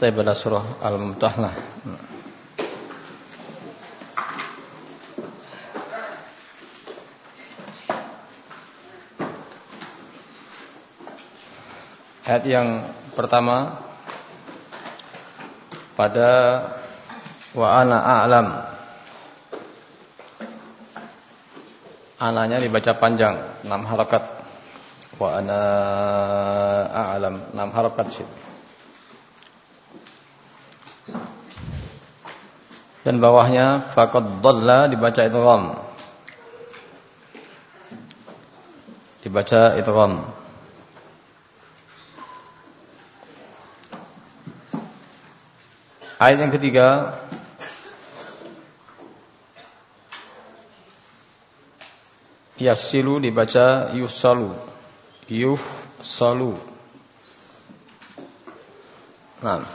Tapi pada surah Al-Mumtahnah. Ayat yang pertama pada wa ana a'lam. Ananya dibaca panjang, 6 harakat. Wa ana a'lam, 6 harakat situ. Dan bawahnya faqad dhalla dibaca idgham. Dibaca idgham. Ayat yang ketiga Yasilu dibaca yusalu Yufsalu Nah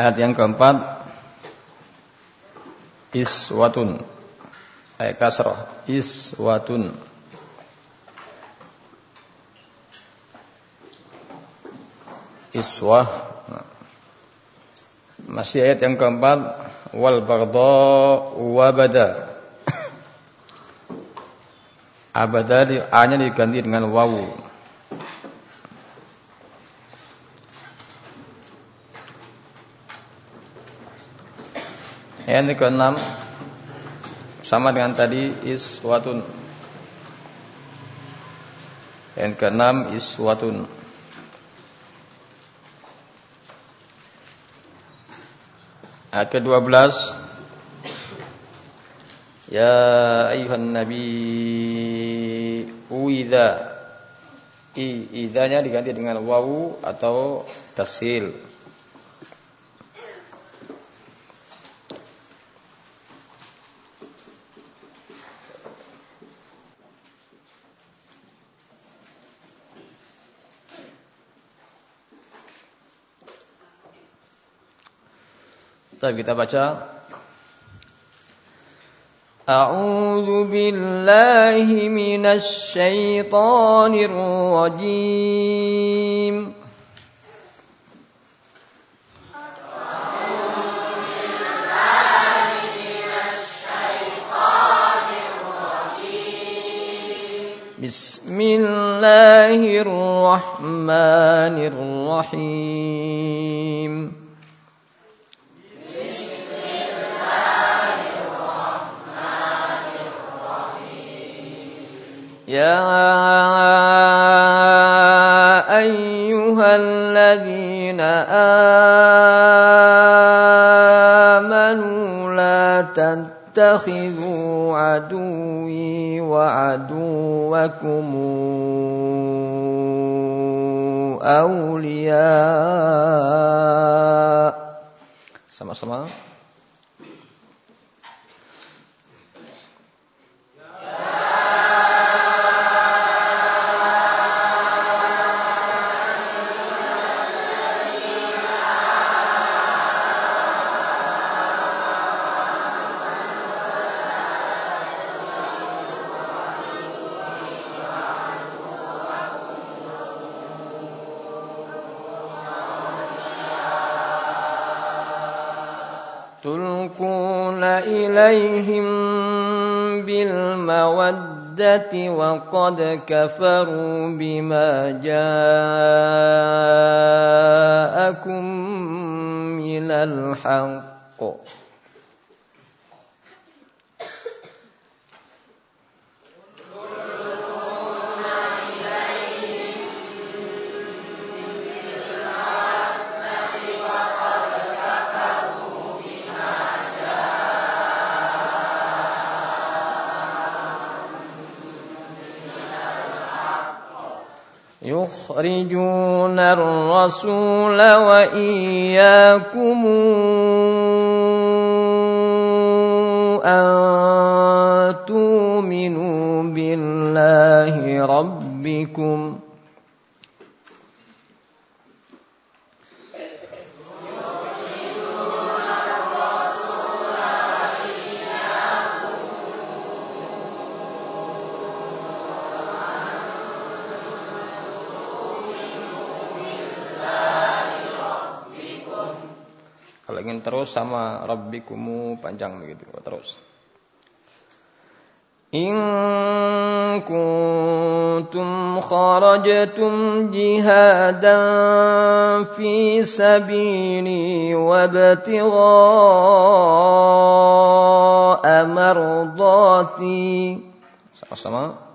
Ayat yang keempat Iswatun Ayat kasrah Iswatun iswah. Masih ayat yang keempat wal baghdha wa bada. Abada di A-nya diganti dengan wawu. Yang keenam sama dengan tadi iswatun. Yang keenam iswatun. Ayat ke-12 Ya ayuhan nabi uidha I, idanya diganti dengan wawu atau tasil Tapi kita baca A'udzu billahi minasy syaithanir rajim Bismillahirrahmanirrahim يا أيها الذين آمنوا لا تتخذوا عدوي وعدوكم أولياء. Sama-sama. إليهم بالمودة وقد كفروا بما جاءكم من الحق يخرجون الرسول وإياكم أن تؤمنوا بالله ربكم Kalau ingin terus sama Rabbikumu panjang begitu. Terus. إن كنتم خرجتم جهادا في سبيلي وابتغاء مرضاتي sama-sama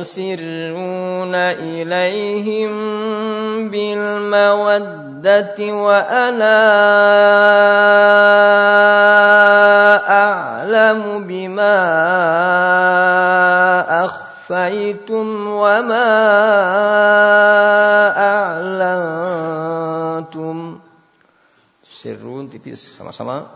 تسرون إليهم بالمودة وأنا أعلم بما أخفيتم وما أعلنتم. sama-sama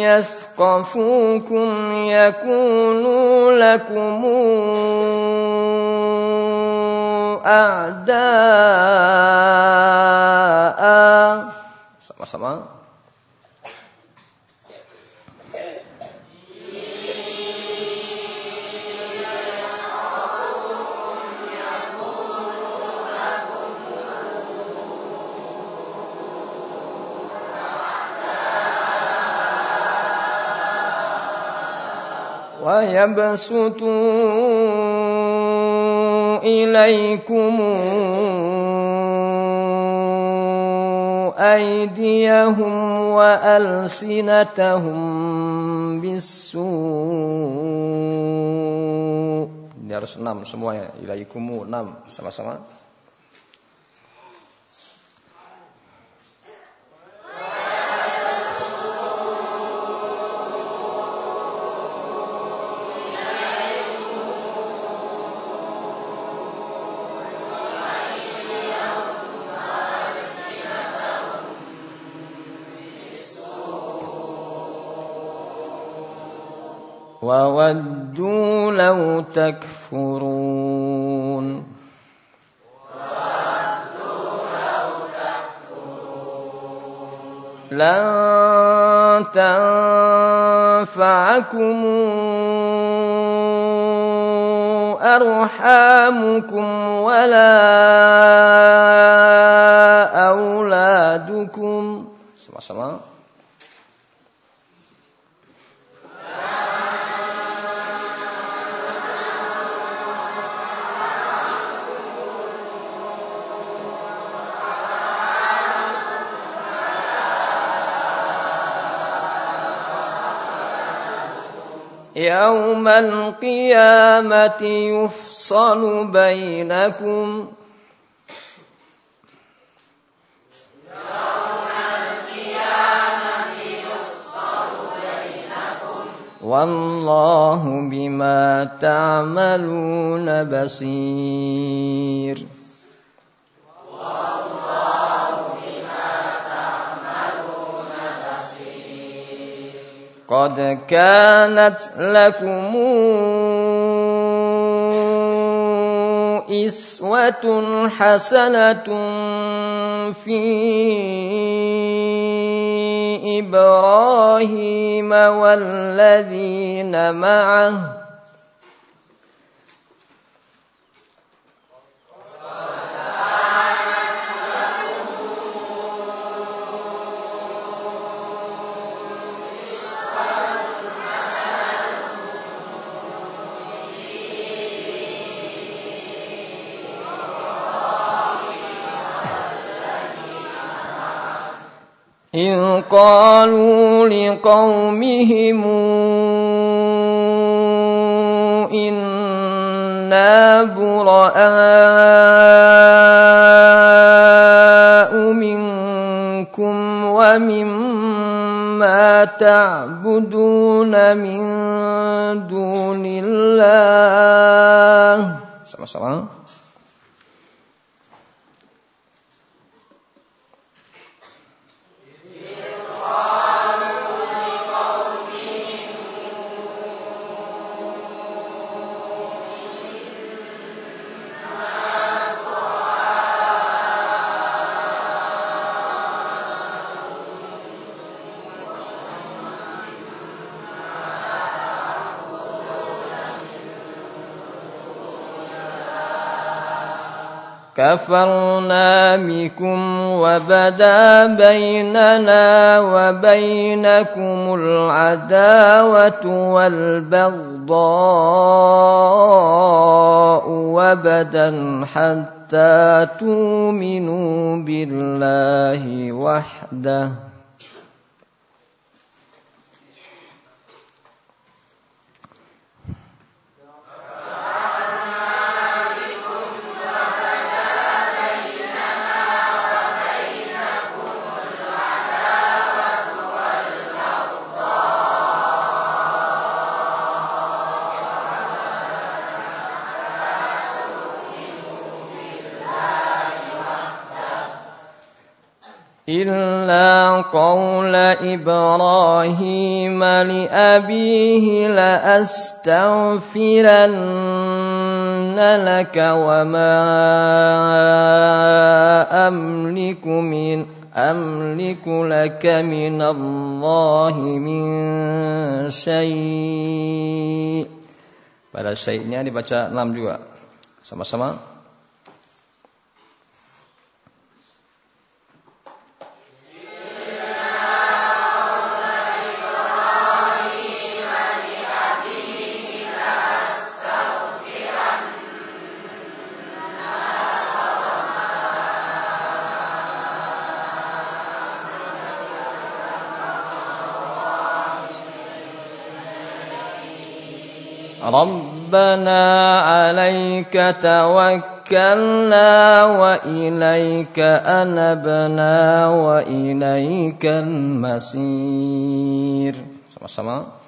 يثقفوكم يكونوا لكم أعداء. sama-sama ويبسطوا إليكم أيديهم وألسنتهم بالسوء Ini harus enam semuanya. Ilaikumu enam sama-sama. وودوا لو تكفرون. لن تنفعكم أرحامكم ولا أولادكم. sama-sama يوم القيامة يفصل بينكم والله بما تعملون بصير. قد كانت لكم إسوة حسنة في إبراهيم والذين معه إذ قالوا لقومهم إنا براء منكم ومما تعبدون من دون الله sama-sama. كفرنا بكم وبدا بيننا وبينكم العداوة والبغضاء وبدا حتى تؤمنوا بالله وحده. إلا قول إبراهيم لأبيه لأستغفرن لك وما أملك من أملك لك من الله من شيء pada syaitnya dibaca enam juga sama-sama ربنا عليك توكلنا وإليك أنبنا وإليك المصير. sama-sama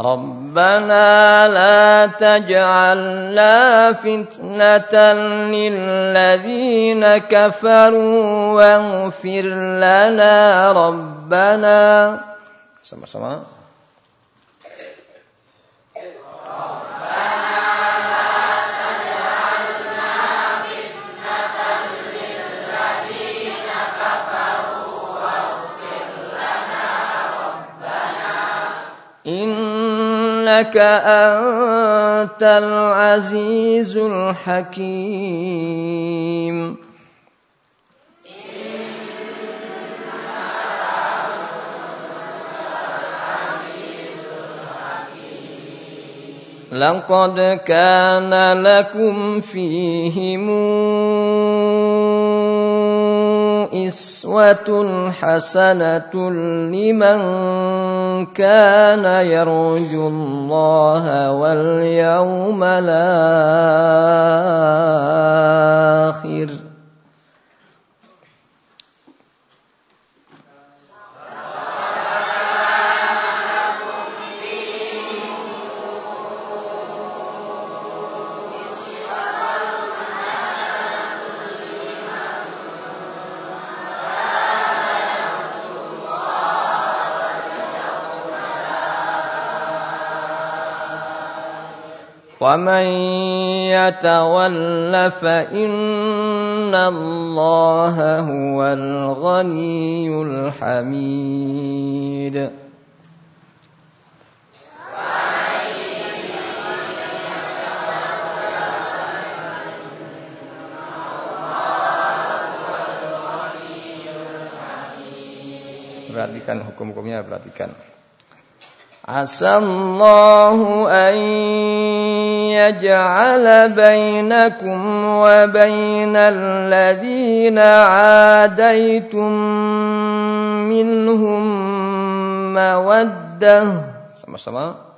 ربنا لا تجعلنا فتنة للذين كفروا واغفر لنا ربنا sama-sama. إنك أنت العزيز الحكيم. لقد كان لكم فيهم إسوة حسنة لمن كان يرجو الله واليوم الآخر. ومن يتول فإن الله هو الغني الحميد perhatikan hukum-hukumnya perhatikan. Asallahu an yaj'ala bainakum wa bainal ladzina 'adaitum minhum mawaddah. Sama-sama.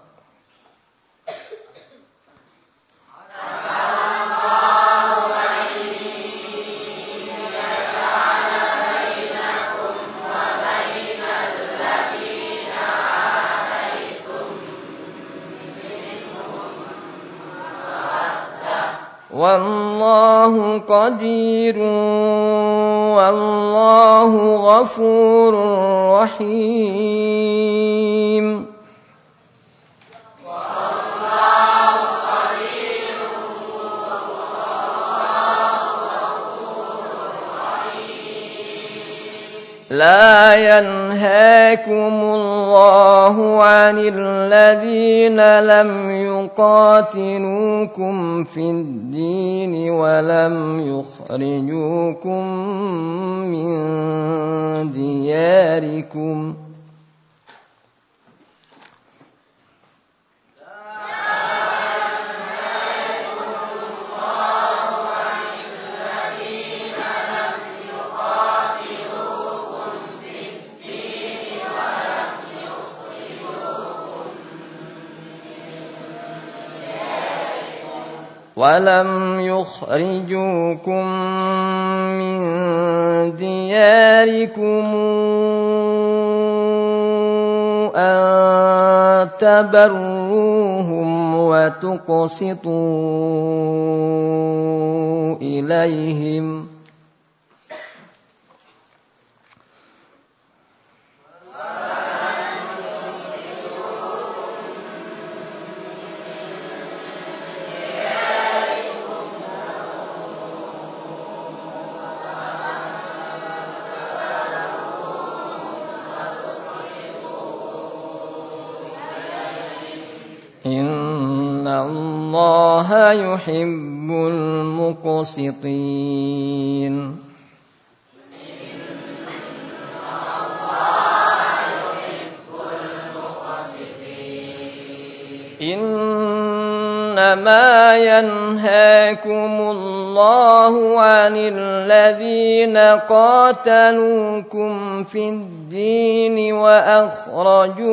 والله قدير والله غفور رحيم. لا ينهاكم الله عن الذين لم يقاتلوكم في الدين ولم يخرجوكم من دياركم ولم يخرجوكم من دياركم أن تبروهم وتقسطوا إليهم يحب المقسطين. إنما ينهاكم الله عن الذين قاتلوكم في الدين وأخرجوكم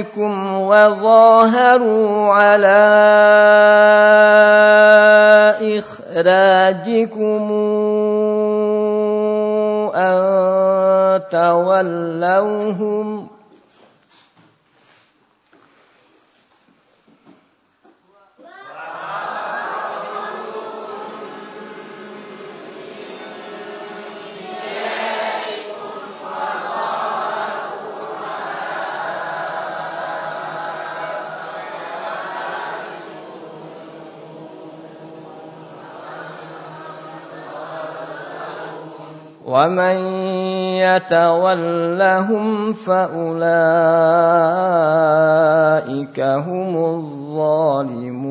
دياركم وظاهروا على إخراجكم أن تولوهم ومن يتولهم فاولئك هم الظالمون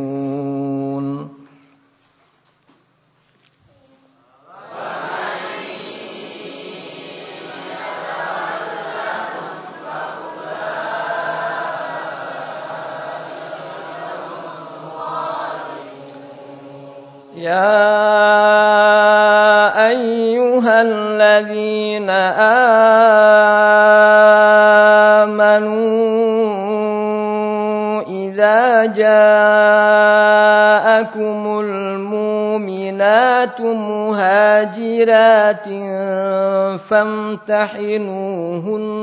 يا الذين آمنوا إذا جاءكم المؤمنات مهاجرات فامتحنوهن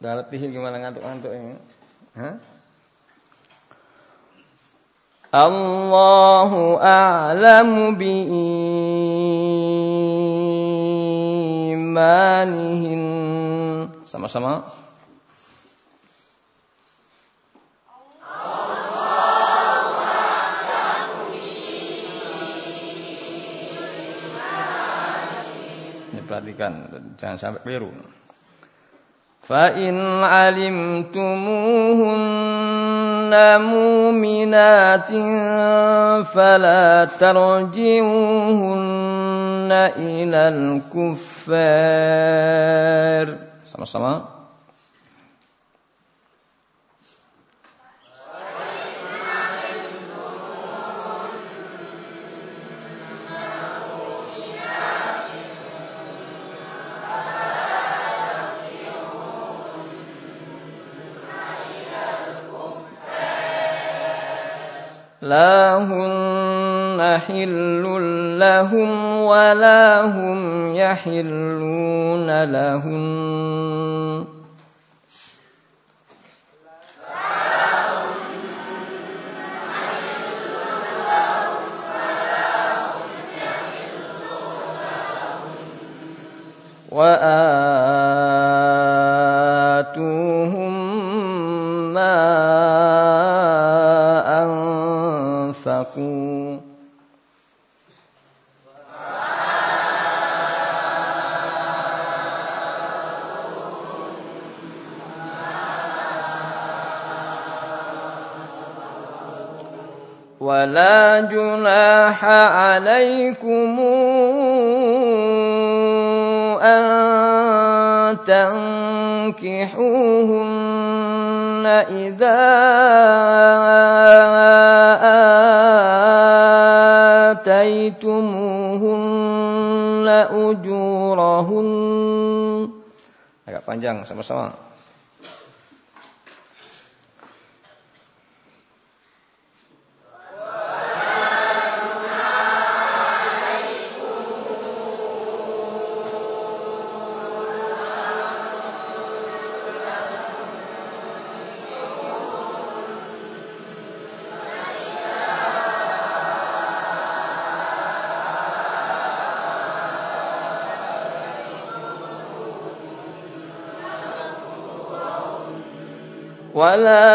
darat tihil gimana ngantuk-ngantuk ini? Hah? Allahu a'lamu bi imanihin. Sama-sama. Perhatikan, jangan sampai keliru. فإن علمتموهن مؤمنات فلا ترجعوهن إلى الكفار Sama-sama. لا هن حل لهم ولا هم يحلون لهن وآتوهم ولا جناح عليكم أن تنكحوهن إذا آتيتموهن أجورهن Agak panjang sama-sama.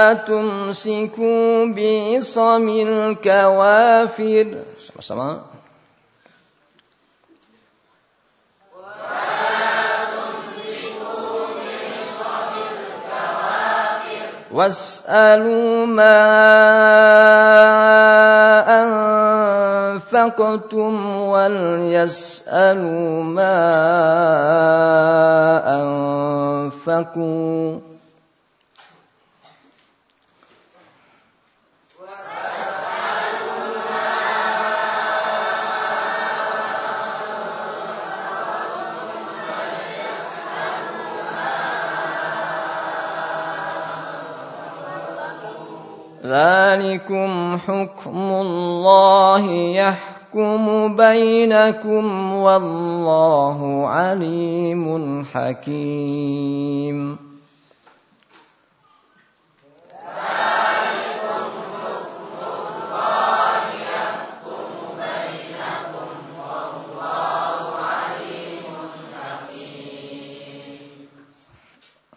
ولا تمسكوا بعصم الكوافر Sama-sama. واسألوا ما أنفقتم وليسألوا ما أنفقوا ذلكم حكم الله يحكم بينكم والله عليم حكيم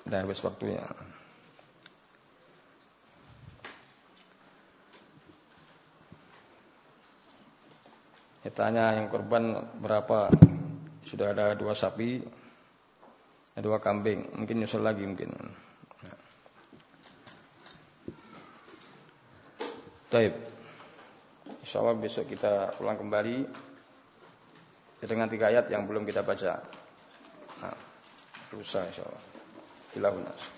Dan habis waktunya. Tanya yang korban berapa? Sudah ada dua sapi, dua kambing. Mungkin nyusul lagi mungkin. Taib. Insya Allah besok kita ulang kembali dengan tiga ayat yang belum kita baca. Nah, lusa insya Allah. Ilahun.